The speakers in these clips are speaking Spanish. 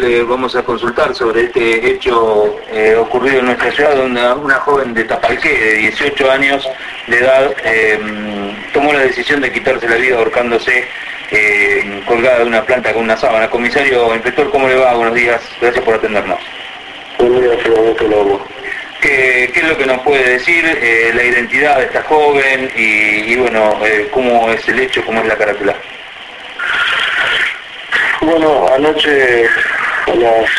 le vamos a consultar sobre este hecho eh, ocurrido en nuestra ciudad, donde una joven de Tapalqué, de 18 años de edad, em, tomó la decisión de quitarse la vida ahorcándose eh, colgada de una planta con una sábana. Comisario, inspector, ¿cómo le va? Buenos días, gracias por atendernos. Buenos días, ¿Qué, ¿Qué es lo que nos puede decir eh, la identidad de esta joven y, y bueno, cómo es el hecho, cómo es la carátula? Bueno, anoche a las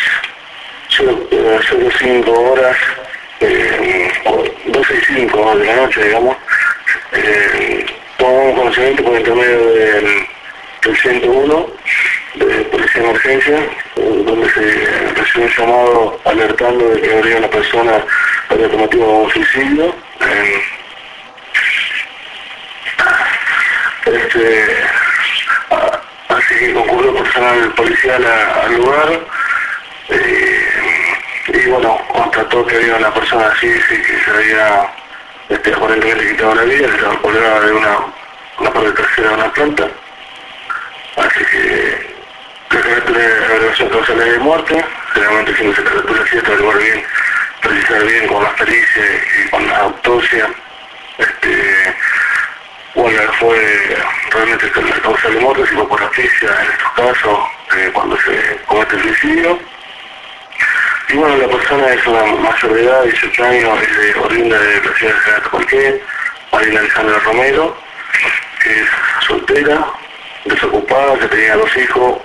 05 horas, eh, 12 y 5 de la noche, digamos, eh, tomamos conocimiento por intermedio del, 101 de Policía de Emergencia, donde se recibió un llamado alertando de que habría una persona había cometido un suicidio. este, así que concurrió personal policial al lugar eh, y bueno, constató que había una persona así que se había este, aparentemente quitado la vida, se colgada de una, una parte trasera de una planta. Así que la carátula de agregación causales de muerte, generalmente si no se carátula así, averiguar bien, precisar bien con las pericias y con la autopsia, este, fue realmente la causa de muerte, si fue por asfixia en estos casos, eh, cuando se comete el suicidio. Y bueno, la persona es una mayor de edad, 18 años, es de oriunda de la ciudad de General Tapalqué, Marina Alejandra Romero, es soltera, desocupada, que tenía dos hijos,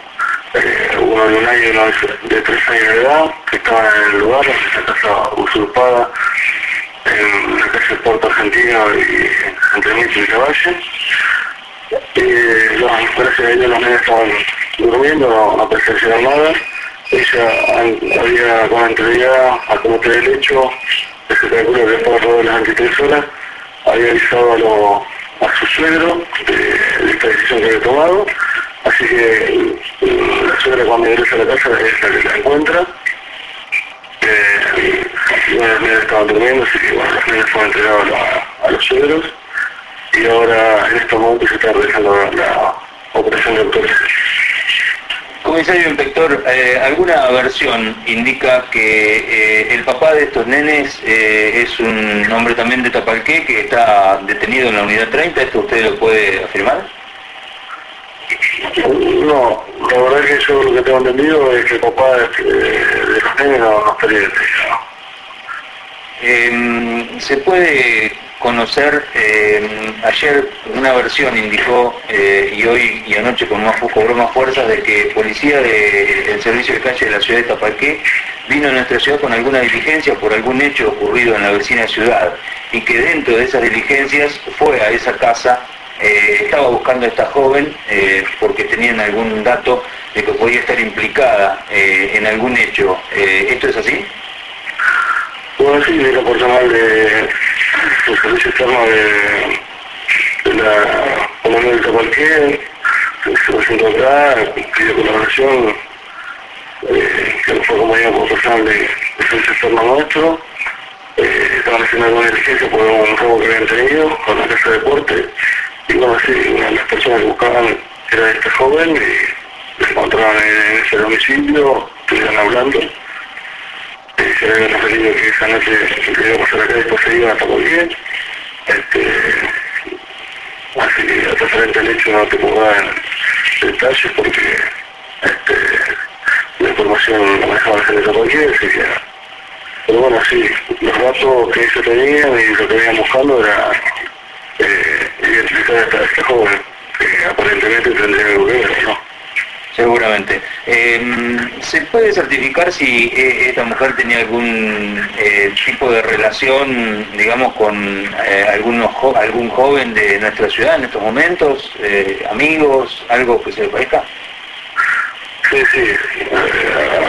eh, uno de un año y uno de tres años de edad, que estaban en el lugar, en casa usurpada, en la calle Puerto Argentino y entre Micho y Caballe. Eh, no, gracias a ellos los niños estaban durmiendo, no, no nada. Ella había con anterioridad a cometer el hecho, se calcula que después de las 23 horas, había avisado a, a su suegro de, esta decisión que había tomado. Así que la suegra cuando ingresa a la casa es la que la encuentra. Eh, estaban durmiendo, así que bueno, fueron a, a los suegros y ahora en estos momentos se está realizando la, operación de autores. Comisario Inspector, eh, ¿alguna versión indica que eh, el papá de estos nenes eh, es un hombre también de Tapalqué que está detenido en la unidad 30? ¿Esto usted lo puede afirmar? No, la verdad es que yo lo que tengo entendido es que el papá de, los nenes no, no estaría detenido. Em, ¿Se puede conocer, eh, ayer una versión indicó, eh, y hoy y anoche con más, cobró más fuerzas, de que policía del servicio de calle de la ciudad de Tapalqué vino a nuestra ciudad con alguna diligencia por algún hecho ocurrido en la vecina ciudad, y que dentro de esas diligencias fue a esa casa, eh, estaba buscando a esta joven porque tenían algún dato de que podía estar implicada en algún hecho. ¿Esto es así? Bueno, sí, la personal de servicio externo de, la comunidad de Tapalqué, se presentó acá, pidió colaboración, eh, que fue acompañado por personal de, de servicio externo nuestro, eh, haciendo alguna diligencia por un robo que habían tenido con la casa de deporte, y bueno, sí, una de las personas que buscaban era este joven, y se encontraban en, ese domicilio, estuvieron hablando, se había referido que esa noche a pasar acá y después se iba a bien. Este, así que referente al hecho no te puedo dar detalles porque este, la información la manejaba el de cualquiera, así que pero bueno, sí, los datos que ellos tenían y lo que venían buscando era eh, identificar a esta joven, que aparentemente tendría algo que ¿no? Seguramente. Eh, ¿Se puede certificar si eh, esta mujer tenía algún eh, tipo de relación, digamos, con algunos algún joven de nuestra ciudad en estos momentos? ¿Amigos? ¿Algo que se le parezca? Sí, sí.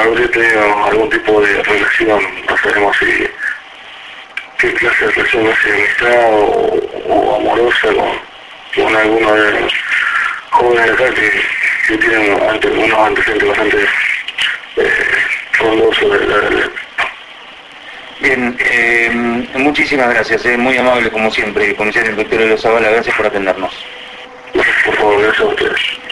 habría tenido algún tipo de relación, no sabemos si qué clase de relación es amistad o, amorosa con, con alguno de los jóvenes acá que que tienen ante, unos antecedentes bastante eh, frondosos de la Bien, eh, muchísimas gracias, eh, muy amable como siempre, comisario inspector de los Zavala, gracias por atendernos. Por favor, gracias a ustedes.